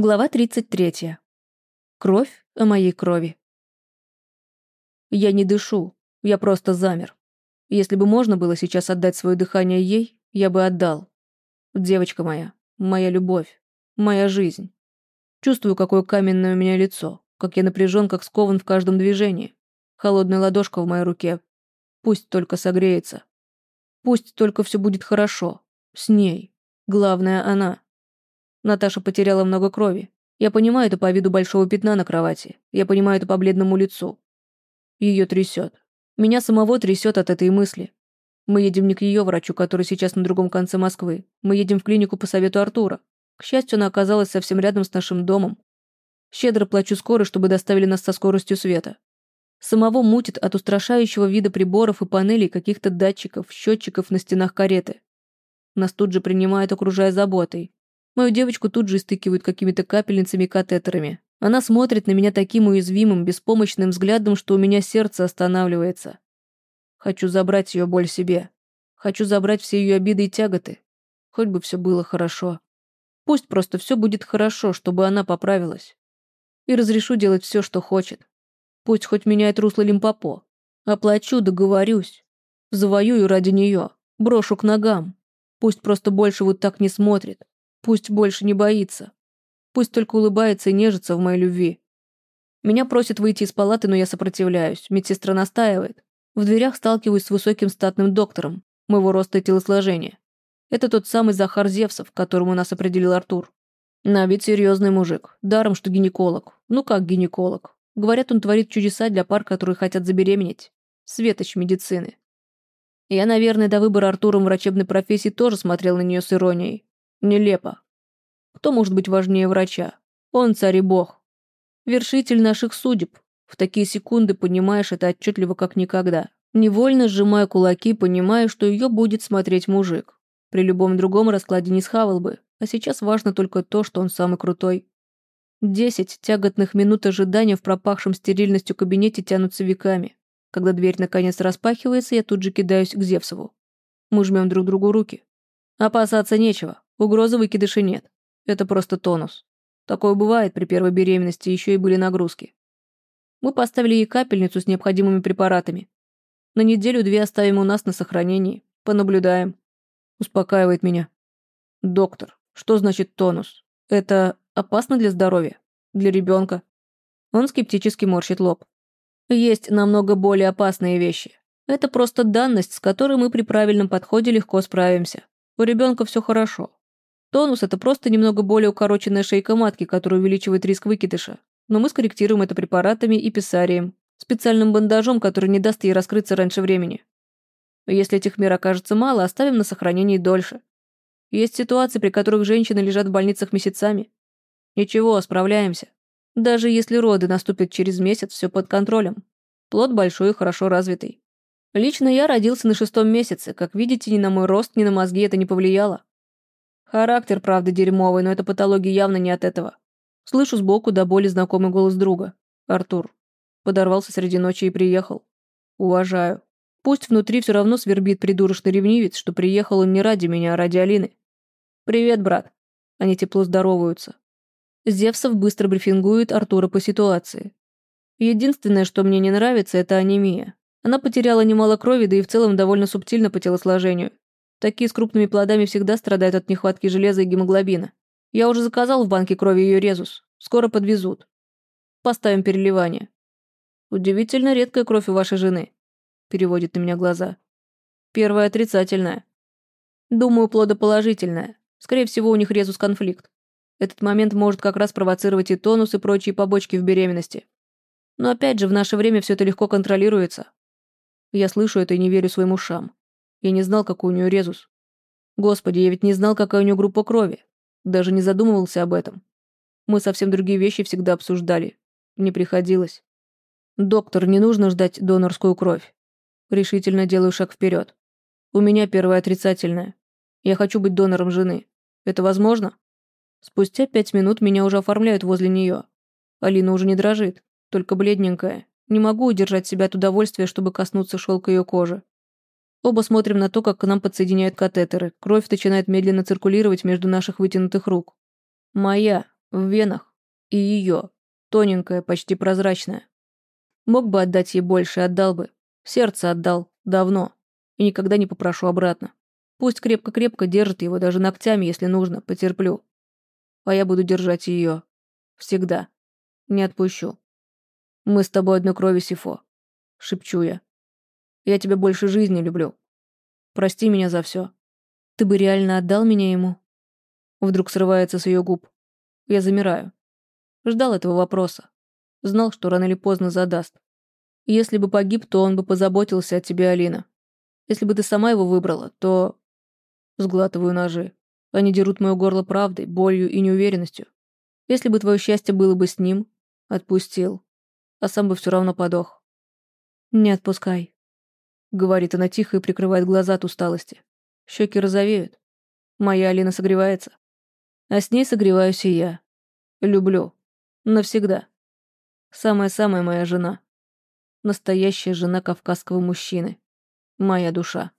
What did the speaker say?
Глава 33. Кровь о моей крови. Я не дышу, я просто замер. Если бы можно было сейчас отдать свое дыхание ей, я бы отдал. Девочка моя, моя любовь, моя жизнь. Чувствую, какое каменное у меня лицо, как я напряжен, как скован в каждом движении. Холодная ладошка в моей руке. Пусть только согреется. Пусть только все будет хорошо. С ней. Главное, она. Наташа потеряла много крови. Я понимаю это по виду большого пятна на кровати. Я понимаю это по бледному лицу. Ее трясет. Меня самого трясет от этой мысли. Мы едем не к ее врачу, который сейчас на другом конце Москвы. Мы едем в клинику по совету Артура. К счастью, она оказалась совсем рядом с нашим домом. Щедро плачу скорой, чтобы доставили нас со скоростью света. Самого мутит от устрашающего вида приборов и панелей каких-то датчиков, счетчиков на стенах кареты. Нас тут же принимают, окружая заботой. Мою девочку тут же истыкивают какими-то капельницами и катетерами. Она смотрит на меня таким уязвимым, беспомощным взглядом, что у меня сердце останавливается. Хочу забрать ее боль себе. Хочу забрать все ее обиды и тяготы. Хоть бы все было хорошо. Пусть просто все будет хорошо, чтобы она поправилась. И разрешу делать все, что хочет. Пусть хоть меняет русло Лимпопо. Оплачу, договорюсь. Завоюю ради нее. Брошу к ногам. Пусть просто больше вот так не смотрит. Пусть больше не боится. Пусть только улыбается и нежится в моей любви. Меня просят выйти из палаты, но я сопротивляюсь. Медсестра настаивает. В дверях сталкиваюсь с высоким статным доктором, моего роста и телосложения. Это тот самый Захар Зевсов, которому нас определил Артур. На вид серьезный мужик. Даром, что гинеколог. Ну как гинеколог? Говорят, он творит чудеса для пар, которые хотят забеременеть. Светоч медицины. Я, наверное, до выбора Артуром врачебной профессии тоже смотрел на нее с иронией. Нелепо. Кто может быть важнее врача? Он царь и бог. Вершитель наших судеб. В такие секунды понимаешь это отчетливо как никогда. Невольно сжимая кулаки, понимая, что ее будет смотреть мужик. При любом другом раскладе не схавал бы, а сейчас важно только то, что он самый крутой. Десять тяготных минут ожидания в пропахшем стерильностью кабинете тянутся веками. Когда дверь наконец распахивается, я тут же кидаюсь к Зевсову. Мы жмем друг другу руки. Опасаться нечего. Угрозы выкидыша нет. Это просто тонус. Такое бывает при первой беременности, еще и были нагрузки. Мы поставили ей капельницу с необходимыми препаратами. На неделю-две оставим у нас на сохранении. Понаблюдаем. Успокаивает меня. Доктор, что значит тонус? Это опасно для здоровья? Для ребенка? Он скептически морщит лоб. Есть намного более опасные вещи. Это просто данность, с которой мы при правильном подходе легко справимся. У ребенка все хорошо. Тонус – это просто немного более укороченная шейка матки, которая увеличивает риск выкидыша. Но мы скорректируем это препаратами и писарием, специальным бандажом, который не даст ей раскрыться раньше времени. Если этих мер окажется мало, оставим на сохранении дольше. Есть ситуации, при которых женщины лежат в больницах месяцами. Ничего, справляемся. Даже если роды наступят через месяц, все под контролем. Плод большой и хорошо развитый. Лично я родился на шестом месяце. Как видите, ни на мой рост, ни на мозги это не повлияло. Характер, правда, дерьмовый, но эта патология явно не от этого. Слышу сбоку до боли знакомый голос друга. Артур. Подорвался среди ночи и приехал. Уважаю. Пусть внутри все равно свербит придурочный ревнивец, что приехал он не ради меня, а ради Алины. «Привет, брат». Они тепло здороваются. Зевсов быстро брифингует Артура по ситуации. Единственное, что мне не нравится, это анемия. Она потеряла немало крови, да и в целом довольно субтильно по телосложению. Такие с крупными плодами всегда страдают от нехватки железа и гемоглобина. Я уже заказал в банке крови ее резус. Скоро подвезут. Поставим переливание. Удивительно редкая кровь у вашей жены. Переводит на меня глаза. Первая отрицательная. Думаю, плодоположительная. Скорее всего, у них резус-конфликт. Этот момент может как раз провоцировать и тонус, и прочие побочки в беременности. Но опять же, в наше время все это легко контролируется. Я слышу это и не верю своим ушам. Я не знал, какой у нее резус. Господи, я ведь не знал, какая у нее группа крови. Даже не задумывался об этом. Мы совсем другие вещи всегда обсуждали. Не приходилось. Доктор, не нужно ждать донорскую кровь. Решительно делаю шаг вперед. У меня первая отрицательная. Я хочу быть донором жены. Это возможно? Спустя пять минут меня уже оформляют возле нее. Алина уже не дрожит, только бледненькая. Не могу удержать себя от удовольствия, чтобы коснуться шелка ее кожи. Оба смотрим на то, как к нам подсоединяют катетеры. Кровь начинает медленно циркулировать между наших вытянутых рук. Моя. в венах, и ее, тоненькая, почти прозрачная. Мог бы отдать ей больше, отдал бы. Сердце отдал, давно, и никогда не попрошу обратно. Пусть крепко-крепко держит его, даже ногтями, если нужно, потерплю. А я буду держать ее. Всегда. Не отпущу. Мы с тобой одной крови, Сифо. Шепчу я. Я тебя больше жизни люблю. Прости меня за все. Ты бы реально отдал меня ему? Вдруг срывается с ее губ. Я замираю. Ждал этого вопроса. Знал, что рано или поздно задаст. Если бы погиб, то он бы позаботился о тебе, Алина. Если бы ты сама его выбрала, то... Сглатываю ножи. Они дерут мое горло правдой, болью и неуверенностью. Если бы твое счастье было бы с ним, отпустил. А сам бы все равно подох. Не отпускай. Говорит она тихо и прикрывает глаза от усталости. Щеки розовеют. Моя Алина согревается. А с ней согреваюсь и я. Люблю. Навсегда. Самая-самая моя жена. Настоящая жена кавказского мужчины. Моя душа.